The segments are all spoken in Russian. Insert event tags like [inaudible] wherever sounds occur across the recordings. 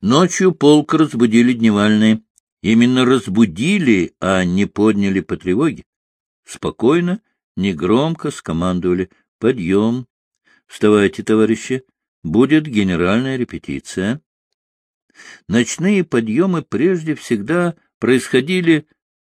Ночью полк разбудили дневальные. Именно разбудили, а не подняли по тревоге. Спокойно, негромко скомандовали «Подъем! Вставайте, товарищи! Будет генеральная репетиция!» Ночные подъемы прежде всегда происходили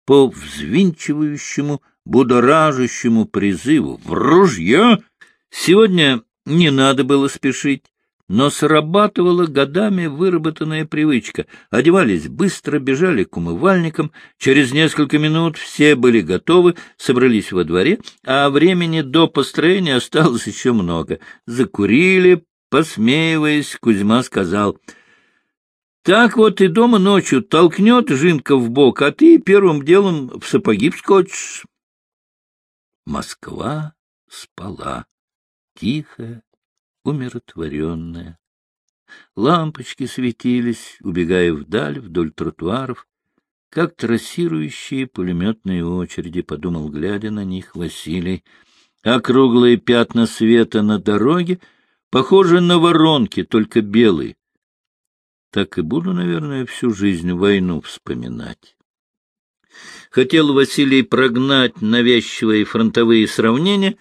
по взвинчивающему, будоражащему призыву «В ружье!» Сегодня не надо было спешить, но срабатывала годами выработанная привычка. Одевались быстро, бежали к умывальникам. Через несколько минут все были готовы, собрались во дворе, а времени до построения осталось еще много. Закурили, посмеиваясь, Кузьма сказал — так вот и дома ночью толкнет Жинка в бок, а ты первым делом в сапоги вскочишь. Москва спала, тихая, умиротворенная. Лампочки светились, убегая вдаль, вдоль тротуаров, как трассирующие пулеметные очереди, — подумал, глядя на них, Василий. Округлые пятна света на дороге похожи на воронки, только белые так и буду, наверное, всю жизнь войну вспоминать. Хотел Василий прогнать навязчивые фронтовые сравнения,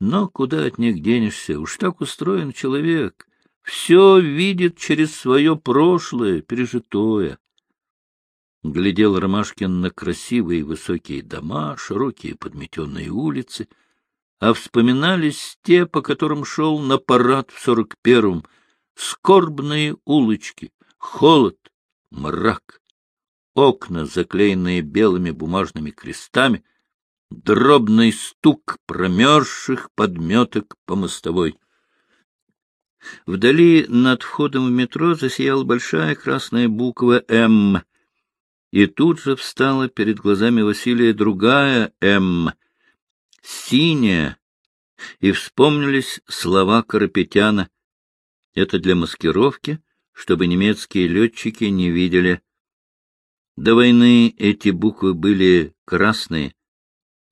но куда от них денешься? Уж так устроен человек. Все видит через свое прошлое, пережитое. Глядел Ромашкин на красивые высокие дома, широкие подметенные улицы, а вспоминались те, по которым шел на парад в сорок первом, скорбные улочки, холод, мрак, окна, заклеенные белыми бумажными крестами, дробный стук промерзших подметок по мостовой. Вдали над входом в метро засияла большая красная буква «М», и тут же встала перед глазами Василия другая «М», синяя, и вспомнились слова Карапетяна. Это для маскировки чтобы немецкие летчики не видели. До войны эти буквы были красные,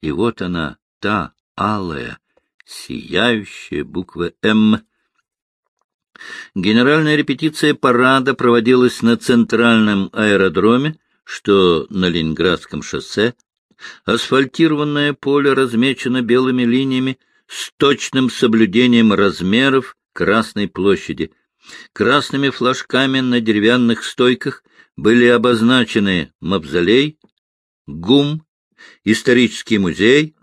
и вот она, та алая, сияющая буква «М». Генеральная репетиция парада проводилась на центральном аэродроме, что на Ленинградском шоссе. Асфальтированное поле размечено белыми линиями с точным соблюдением размеров Красной площади. Красными флажками на деревянных стойках были обозначены Мавзолей, ГУМ, Исторический музей,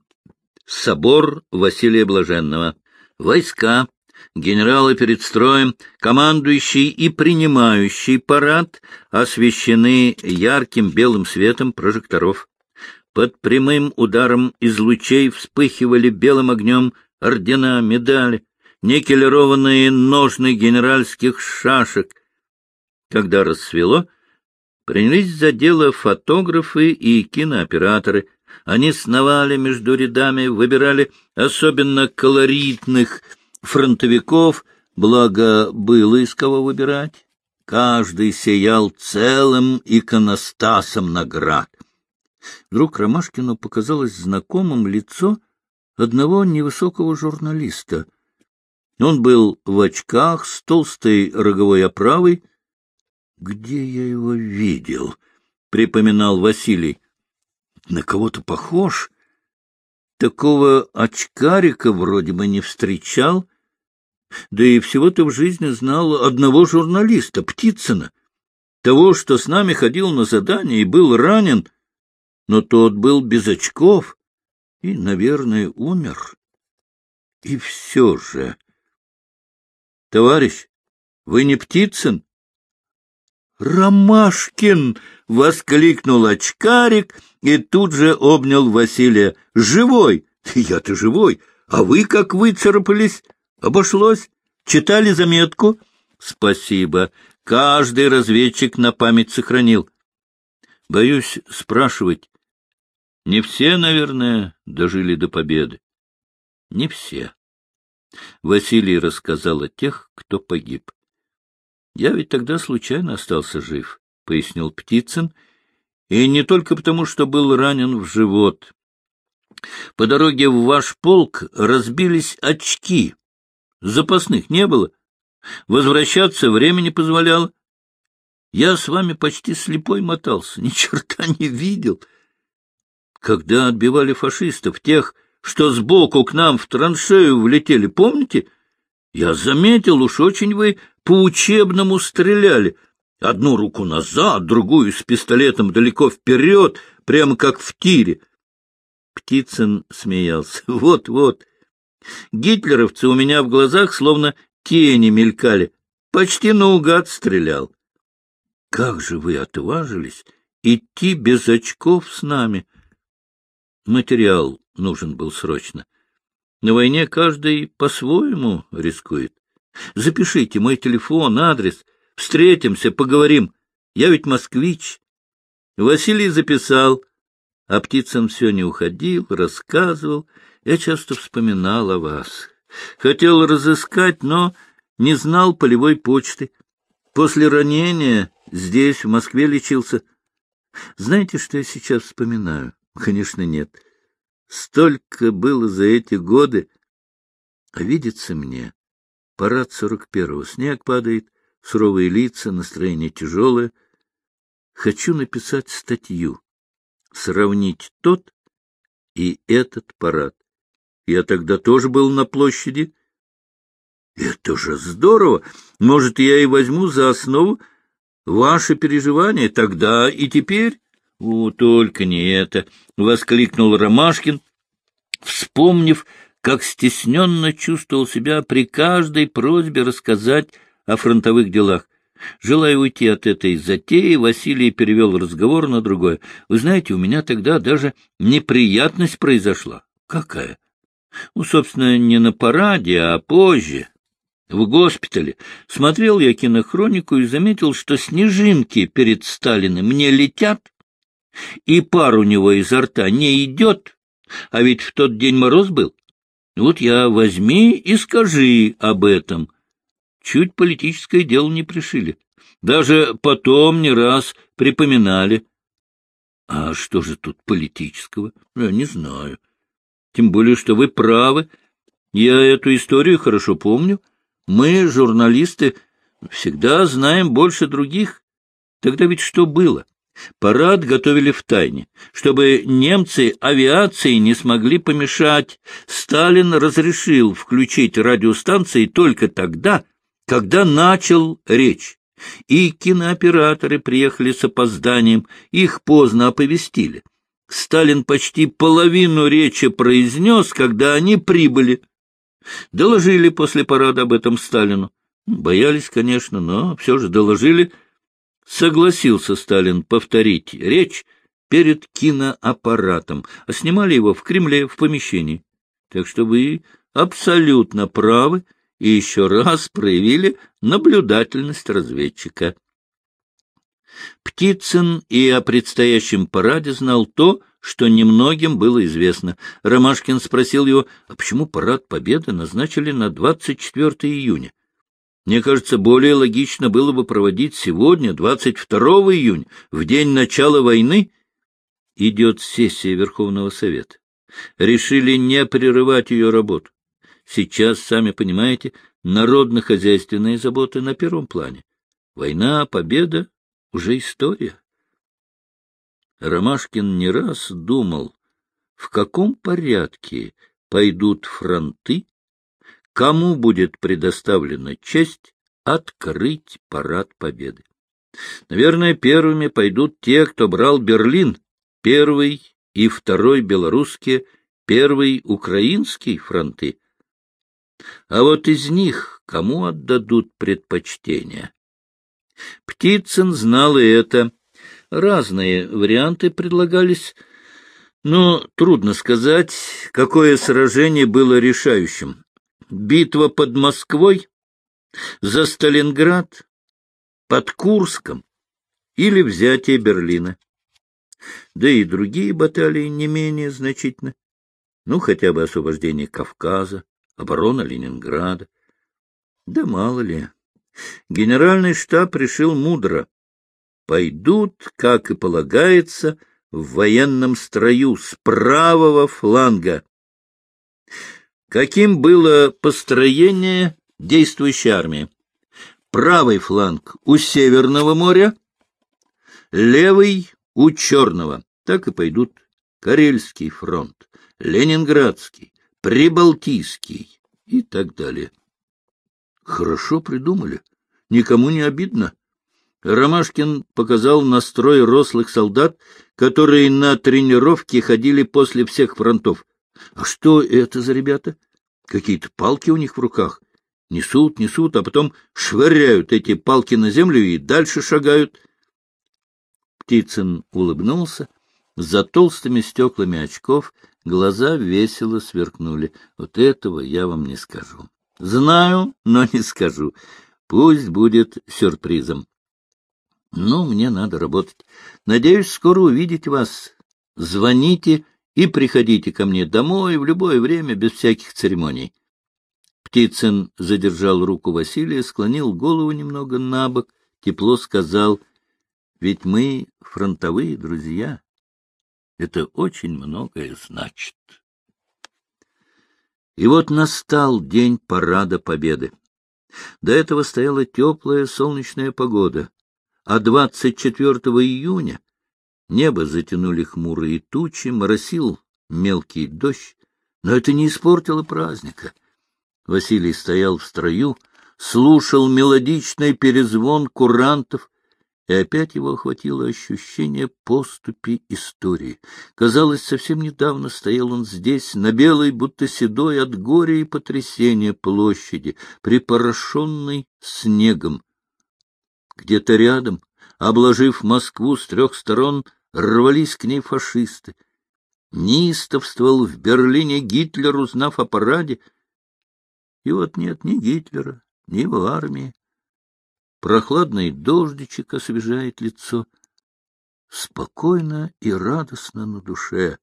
Собор Василия Блаженного. Войска, генералы перед строем, командующий и принимающий парад освещены ярким белым светом прожекторов. Под прямым ударом из лучей вспыхивали белым огнем ордена, медали, никелированные ножны генеральских шашек. Когда рассвело, принялись за дело фотографы и кинооператоры. Они сновали между рядами, выбирали особенно колоритных фронтовиков, благо было из кого выбирать. Каждый сиял целым иконостасом наград. Вдруг Ромашкину показалось знакомым лицо одного невысокого журналиста — он был в очках с толстой роговой оправой. — Где я его видел? — припоминал Василий. — На кого-то похож. Такого очкарика вроде бы не встречал. Да и всего-то в жизни знал одного журналиста, Птицына, того, что с нами ходил на задание и был ранен, но тот был без очков и, наверное, умер. И все же... — Товарищ, вы не Птицын? — Ромашкин! — воскликнул очкарик и тут же обнял Василия. — Живой! Я-то живой! А вы как выцарапались? Обошлось? Читали заметку? — Спасибо. Каждый разведчик на память сохранил. Боюсь спрашивать. Не все, наверное, дожили до победы. Не все. Василий рассказал о тех, кто погиб. — Я ведь тогда случайно остался жив, — пояснил Птицын, — и не только потому, что был ранен в живот. По дороге в ваш полк разбились очки. Запасных не было. Возвращаться времени позволяло. Я с вами почти слепой мотался, [laughs] ни черта не видел. Когда отбивали фашистов, тех, что сбоку к нам в траншею влетели, помните? Я заметил, уж очень вы по-учебному стреляли. Одну руку назад, другую с пистолетом далеко вперед, прямо как в тире. Птицын смеялся. [laughs] Вот-вот. Гитлеровцы у меня в глазах словно тени мелькали. Почти наугад стрелял. Как же вы отважились идти без очков с нами? Материал нужен был срочно. На войне каждый по-своему рискует. Запишите мой телефон, адрес. Встретимся, поговорим. Я ведь москвич. Василий записал. А Птицын все не уходил, рассказывал. Я часто вспоминал о вас. Хотел разыскать, но не знал полевой почты. После ранения здесь, в Москве, лечился. Знаете, что я сейчас вспоминаю? Конечно, нет. Столько было за эти годы. А видится мне, парад сорок первого, снег падает, суровые лица, настроение тяжелое. Хочу написать статью, сравнить тот и этот парад. Я тогда тоже был на площади, это же здорово! Может, я и возьму за основу ваши переживания тогда и теперь? — О, только не это! — воскликнул Ромашкин, вспомнив, как стесненно чувствовал себя при каждой просьбе рассказать о фронтовых делах. Желая уйти от этой затеи, Василий перевел разговор на другое. Вы знаете, у меня тогда даже неприятность произошла. Какая? Ну, собственно, не на параде, а позже в госпитале, смотрел я кинохронику и заметил, что снежинки перед Сталиным не летят, и пар у него изо рта не идет, а ведь в тот день мороз был. Вот я возьми и скажи об этом. Чуть политическое дело не пришили. Даже потом не раз припоминали. А что же тут политического? Я не знаю. Тем более, что вы правы. Я эту историю хорошо помню. Мы, журналисты, всегда знаем больше других. Тогда ведь что было? Парад готовили в тайне, чтобы немцы авиации не смогли помешать. Сталин разрешил включить радиостанции только тогда, когда начал речь. И кинооператоры приехали с опозданием, их поздно оповестили. Сталин почти половину речи произнес, когда они прибыли. Доложили после парада об этом Сталину. Боялись, конечно, но все же доложили. Согласился Сталин повторить речь перед киноаппаратом, а снимали его в Кремле, в помещении. Так что вы абсолютно правы и еще раз проявили наблюдательность разведчика. Птицын и о предстоящем параде знал то, что немногим было известно. Ромашкин спросил его, а почему парад Победы назначили на 24 июня? Мне кажется, более логично было бы проводить сегодня, 22 июня, в день начала войны. Идет сессия Верховного Совета. Решили не прерывать ее работу. Сейчас, сами понимаете, народно-хозяйственные заботы на первом плане. Война, победа — уже история. Ромашкин не раз думал, в каком порядке пойдут фронты, кому будет предоставлена честь открыть парад победы. Наверное, первыми пойдут те, кто брал Берлин, первый и второй белорусские, первый украинский фронты. А вот из них кому отдадут предпочтение? Птицын знал и это — Разные варианты предлагались, но трудно сказать, какое сражение было решающим. Битва под Москвой, за Сталинград, под Курском или взятие Берлина. Да и другие баталии не менее значительны. Ну, хотя бы освобождение Кавказа, оборона Ленинграда. Да мало ли. Генеральный штаб решил мудро пойдут, как и полагается, в военном строю с правого фланга. Каким было построение действующей армии? Правый фланг у Северного моря, левый у черного. Так и пойдут Карельский фронт, Ленинградский, Прибалтийский и так далее. Хорошо придумали. Никому не обидно. Ромашкин показал настрой рослых солдат, которые на тренировки ходили после всех фронтов. А что это за ребята? Какие-то палки у них в руках. Несут, несут, а потом швыряют эти палки на землю и дальше шагают. Птицын улыбнулся. За толстыми стеклами очков глаза весело сверкнули. Вот этого я вам не скажу. Знаю, но не скажу. Пусть будет сюрпризом. Ну, мне надо работать. Надеюсь, скоро увидеть вас. Звоните и приходите ко мне домой в любое время, без всяких церемоний. Птицын задержал руку Василия, склонил голову немного на бок, тепло сказал, «Ведь мы фронтовые друзья. Это очень многое значит». И вот настал день парада Победы. До этого стояла теплая солнечная погода, а 24 июня небо затянули хмурые тучи, моросил мелкий дождь, но это не испортило праздника. Василий стоял в строю, слушал мелодичный перезвон курантов, и опять его охватило ощущение поступи истории. Казалось, совсем недавно стоял он здесь, на белой, будто седой от горя и потрясения площади, припорошенной снегом. Где-то рядом, обложив Москву с трех сторон, рвались к ней фашисты. Неистовствовал в Берлине Гитлер, узнав о параде. И вот нет ни Гитлера, ни его армии. Прохладный дождичек освежает лицо. Спокойно и радостно на душе.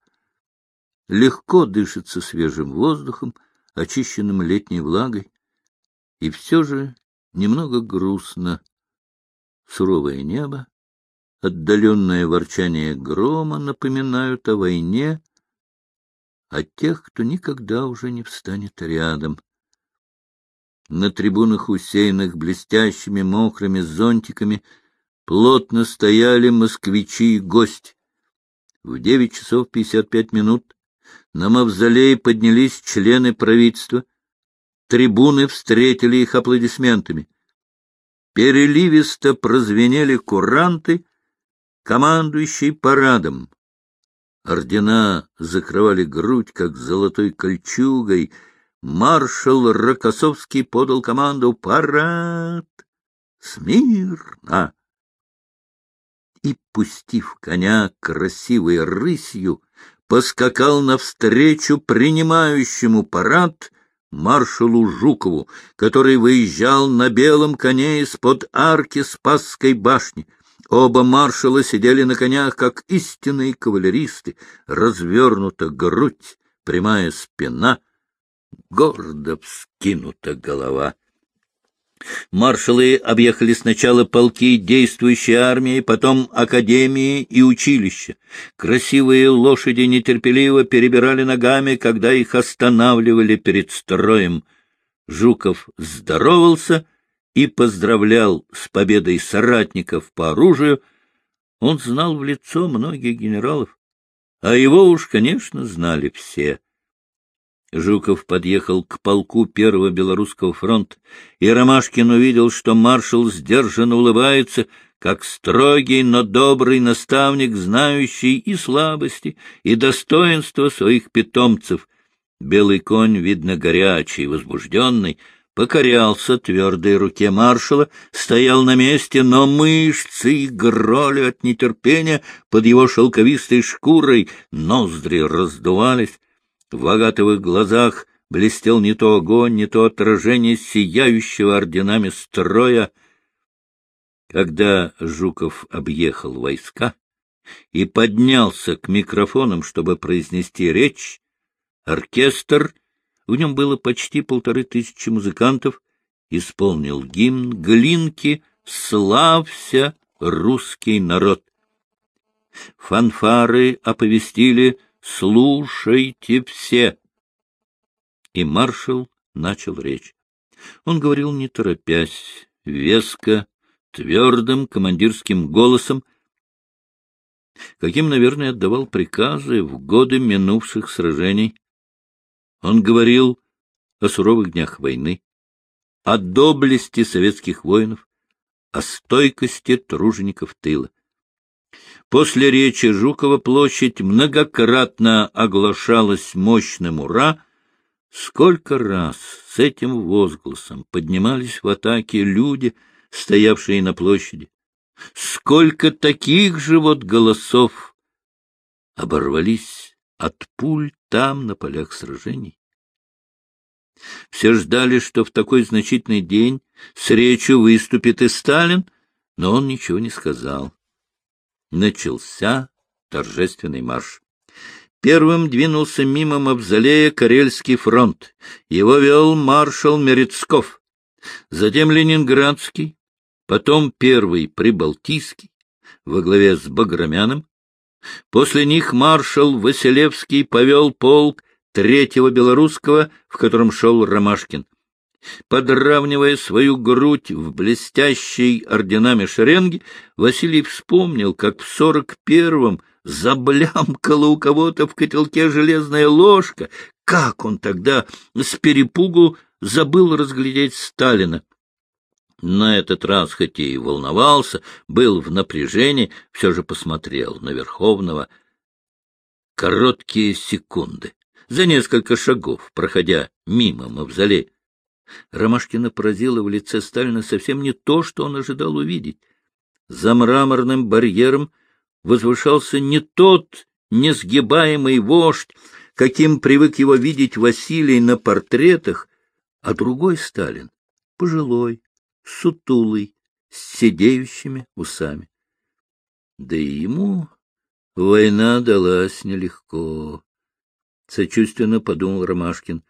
Легко дышится свежим воздухом, очищенным летней влагой. И все же немного грустно. Суровое небо, отдаленное ворчание грома напоминают о войне, о тех, кто никогда уже не встанет рядом. На трибунах, усеянных блестящими мокрыми зонтиками, плотно стояли москвичи и гость. В девять часов пятьдесят пять минут на мавзолей поднялись члены правительства. Трибуны встретили их аплодисментами. Переливисто прозвенели куранты, командующий парадом. Ордена закрывали грудь, как золотой кольчугой — маршал Рокоссовский подал команду «Парад! Смирно!» И, пустив коня красивой рысью, поскакал навстречу принимающему парад маршалу Жукову, который выезжал на белом коне из-под арки Спасской башни. Оба маршала сидели на конях, как истинные кавалеристы, развернута грудь, прямая спина — гордо вскинута голова. Маршалы объехали сначала полки действующей армии, потом академии и училища. Красивые лошади нетерпеливо перебирали ногами, когда их останавливали перед строем. Жуков здоровался и поздравлял с победой соратников по оружию. Он знал в лицо многих генералов, а его уж, конечно, знали все. Жуков подъехал к полку Первого Белорусского фронта, и Ромашкин увидел, что маршал сдержанно улыбается, как строгий, но добрый наставник, знающий и слабости, и достоинства своих питомцев. Белый конь, видно, горячий, возбужденный, покорялся твердой руке маршала, стоял на месте, но мышцы играли от нетерпения под его шелковистой шкурой, ноздри раздувались. В агатовых глазах блестел не то огонь, не то отражение сияющего орденами строя. Когда Жуков объехал войска и поднялся к микрофонам, чтобы произнести речь, оркестр, в нем было почти полторы тысячи музыкантов, исполнил гимн Глинки «Славься, русский народ». Фанфары оповестили Слушайте все! И маршал начал речь. Он говорил не торопясь, веско, твердым командирским голосом, каким, наверное, отдавал приказы в годы минувших сражений. Он говорил о суровых днях войны, о доблести советских воинов, о стойкости тружеников тыла. После речи Жукова площадь многократно оглашалась мощным «Ура!», Сколько раз с этим возгласом поднимались в атаке люди, стоявшие на площади. Сколько таких же вот голосов оборвались от пуль там, на полях сражений. Все ждали, что в такой значительный день с речью выступит и Сталин, но он ничего не сказал. Начался торжественный марш. Первым двинулся мимо мавзолея Карельский фронт. Его вел маршал Мерецков. Затем Ленинградский, потом первый Прибалтийский, во главе с Баграмяном. После них маршал Василевский повел полк третьего белорусского, в котором шел Ромашкин. Подравнивая свою грудь в блестящей орденами шеренге, Василий вспомнил, как в сорок первом заблямкала у кого-то в котелке железная ложка. Как он тогда с перепугу забыл разглядеть Сталина? На этот раз, хоть и волновался, был в напряжении, все же посмотрел на Верховного. Короткие секунды, за несколько шагов, проходя мимо мавзолея. Ромашкина поразила в лице Сталина совсем не то, что он ожидал увидеть. За мраморным барьером возвышался не тот несгибаемый вождь, каким привык его видеть Василий на портретах, а другой Сталин, пожилой, сутулый, с сидеющими усами. Да и ему война далась нелегко. Сочувственно подумал Ромашкин.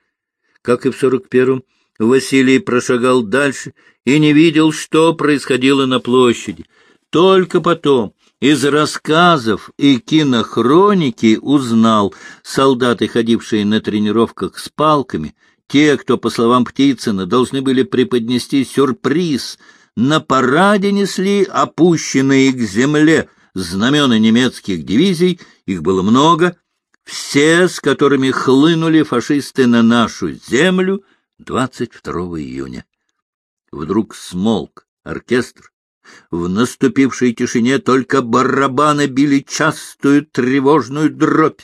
Как и в сорок первом, Василий прошагал дальше и не видел, что происходило на площади. Только потом, из рассказов и кинохроники узнал, солдаты, ходившие на тренировках с палками, те, кто, по словам Птицына, должны были преподнести сюрприз, на параде несли опущенные к земле знамена немецких дивизий, их было много, все, с которыми хлынули фашисты на нашу землю 22 июня. Вдруг смолк оркестр, в наступившей тишине только барабаны били частую тревожную дробь,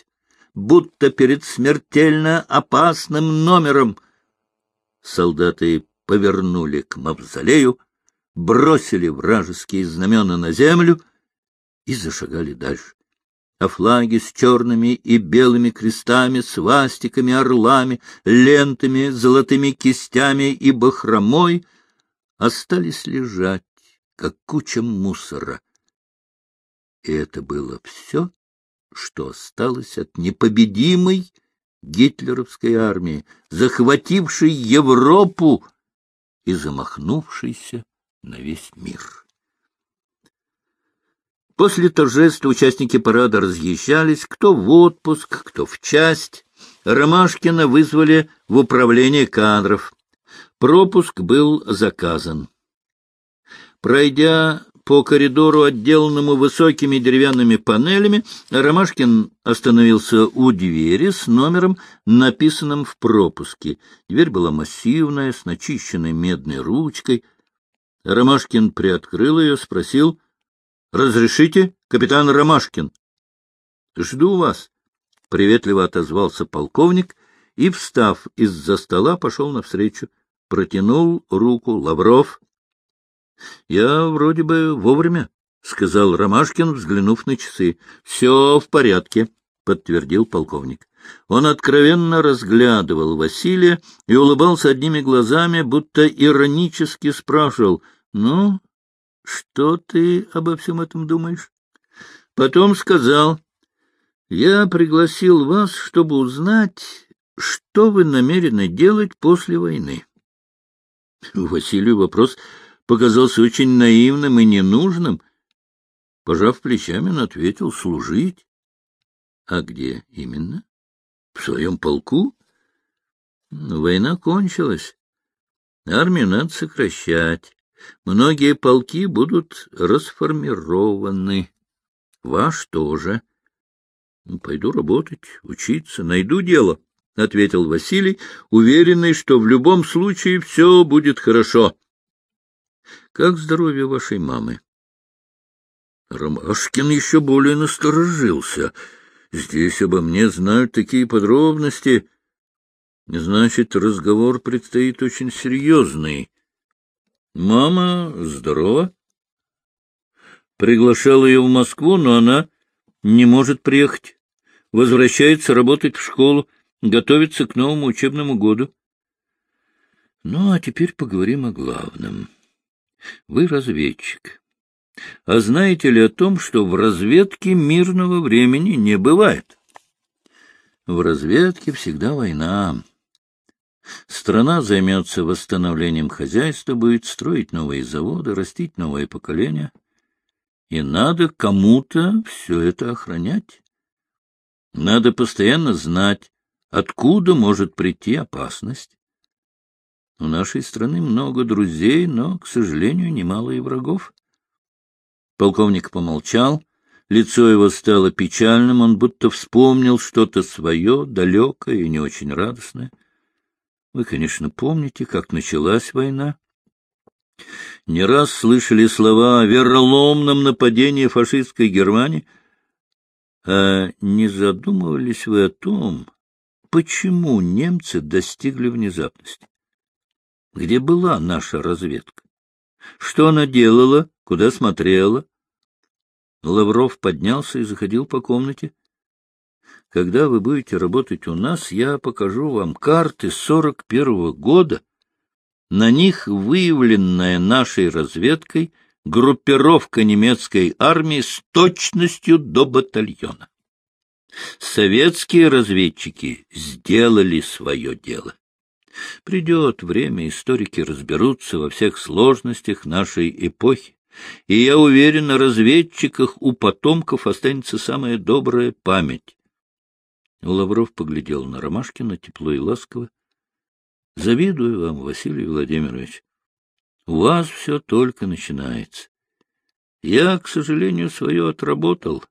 будто перед смертельно опасным номером. Солдаты повернули к мавзолею, бросили вражеские знамена на землю и зашагали дальше. А флаги с черными и белыми крестами, свастиками, орлами, лентами, золотыми кистями и бахромой остались лежать как куча мусора. И это было все, что осталось от непобедимой гитлеровской армии, захватившей Европу и замахнувшейся на весь мир. После торжества участники парада разъезжались, кто в отпуск, кто в часть. Ромашкина вызвали в управление кадров. Пропуск был заказан. Пройдя по коридору, отделанному высокими деревянными панелями, Ромашкин остановился у двери с номером, написанным в пропуске. Дверь была массивная, с начищенной медной ручкой. Ромашкин приоткрыл ее, спросил, — Разрешите, капитан Ромашкин? — Жду вас, — приветливо отозвался полковник и, встав из-за стола, пошел навстречу. Протянул руку Лавров. — Я вроде бы вовремя, — сказал Ромашкин, взглянув на часы. — Все в порядке, — подтвердил полковник. Он откровенно разглядывал Василия и улыбался одними глазами, будто иронически спрашивал, — Ну, что ты обо всем этом думаешь? Потом сказал, — Я пригласил вас, чтобы узнать, что вы намерены делать после войны. Василию вопрос показался очень наивным и ненужным. Пожав плечами, он ответил — служить. — А где именно? — В своем полку? Война кончилась. Армию надо сокращать. Многие полки будут расформированы. Ваш тоже. Ну, — Пойду работать, учиться, найду дело, — ответил Василий, уверенный, что в любом случае все будет хорошо. — Как здоровье вашей мамы? Ромашкин еще более насторожился. Здесь обо мне знают такие подробности. Значит, разговор предстоит очень серьезный. Мама здорова. Приглашал ее в Москву, но она не может приехать. Возвращается работать в школу, готовится к новому учебному году. Ну, а теперь поговорим о главном. Вы разведчик. А знаете ли о том, что в разведке мирного времени не бывает? В разведке всегда война. Страна займется восстановлением хозяйства, будет строить новые заводы, растить новое поколение. И надо кому-то все это охранять. Надо постоянно знать, откуда может прийти опасность. У нашей страны много друзей, но, к сожалению, немало и врагов. Полковник помолчал, лицо его стало печальным, он будто вспомнил что-то свое, далекое и не очень радостное. Вы, конечно, помните, как началась война. Не раз слышали слова о вероломном нападении фашистской Германии. А не задумывались вы о том, почему немцы достигли внезапности? Где была наша разведка? Что она делала, куда смотрела? Лавров поднялся и заходил по комнате. Когда вы будете работать у нас, я покажу вам карты сорок первого года. На них выявленная нашей разведкой группировка немецкой армии с точностью до батальона. Советские разведчики сделали свое дело. Придет время, историки разберутся во всех сложностях нашей эпохи, и я уверен, на разведчиках у потомков останется самая добрая память. Лавров поглядел на Ромашкина тепло и ласково. — Завидую вам, Василий Владимирович. У вас все только начинается. Я, к сожалению, свое отработал.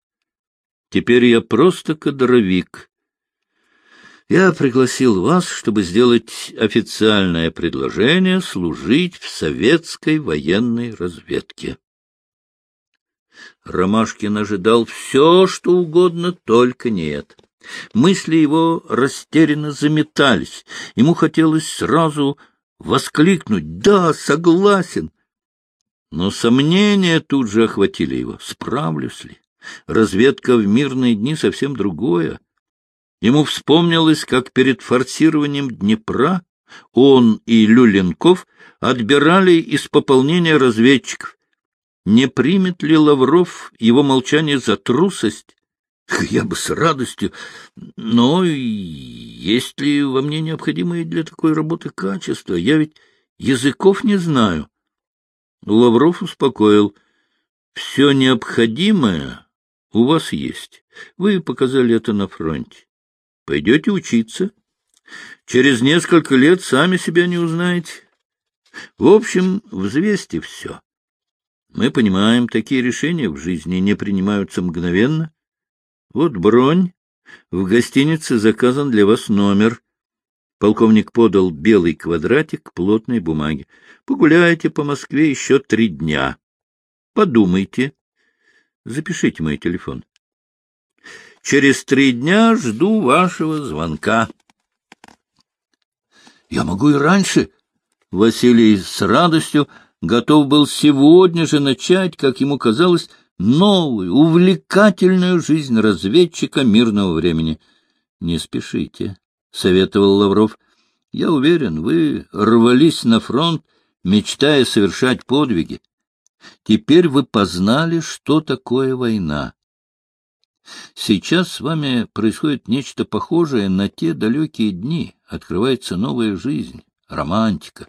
Теперь я просто кадровик. Я пригласил вас, чтобы сделать официальное предложение служить в советской военной разведке. Ромашкин ожидал все, что угодно, только не это. Мысли его растерянно заметались. Ему хотелось сразу воскликнуть «Да, согласен!» Но сомнения тут же охватили его. Справлюсь ли? Разведка в мирные дни совсем другое. Ему вспомнилось, как перед форсированием Днепра он и Люленков отбирали из пополнения разведчиков. Не примет ли Лавров его молчание за трусость? [laughs] Я бы с радостью, но есть ли во мне необходимые для такой работы качества? Я ведь языков не знаю. Лавров успокоил. Все необходимое у вас есть. Вы показали это на фронте. Пойдете учиться. Через несколько лет сами себя не узнаете. В общем, взвесьте все. Мы понимаем, такие решения в жизни не принимаются мгновенно. Вот бронь. В гостинице заказан для вас номер. Полковник подал белый квадратик плотной бумаги. Погуляйте по Москве еще три дня. Подумайте. Запишите мой телефон. Через три дня жду вашего звонка. Я могу и раньше. Василий с радостью готов был сегодня же начать, как ему казалось, новую, увлекательную жизнь разведчика мирного времени. — Не спешите, — советовал Лавров. — Я уверен, вы рвались на фронт, мечтая совершать подвиги. Теперь вы познали, что такое война. Сейчас с вами происходит нечто похожее на те далекие дни. Открывается новая жизнь, романтика.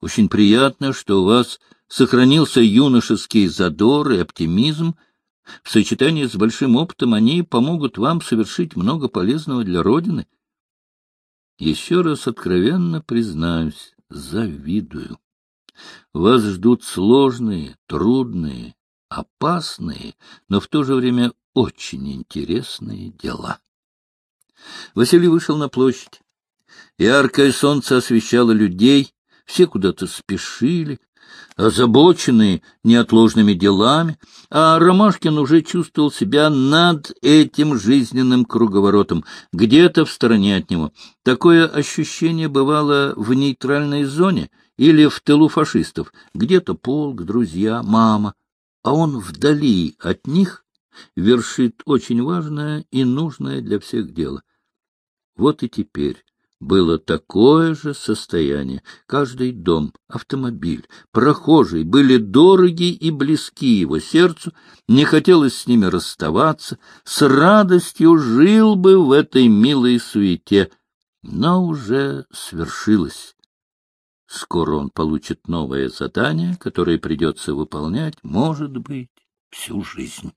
Очень приятно, что у вас сохранился юношеский задор и оптимизм. В сочетании с большим опытом они помогут вам совершить много полезного для Родины. Еще раз откровенно признаюсь, завидую. Вас ждут сложные, трудные, опасные, но в то же время очень интересные дела. Василий вышел на площадь. Яркое солнце освещало людей, все куда-то спешили, озабоченные неотложными делами, а Ромашкин уже чувствовал себя над этим жизненным круговоротом, где-то в стороне от него. Такое ощущение бывало в нейтральной зоне или в тылу фашистов, где-то полк, друзья, мама, а он вдали от них вершит очень важное и нужное для всех дело. Вот и теперь было такое же состояние. Каждый дом, автомобиль, прохожий были дороги и близки его сердцу, не хотелось с ними расставаться, с радостью жил бы в этой милой суете, но уже свершилось. Скоро он получит новое задание, которое придется выполнять, может быть, всю жизнь.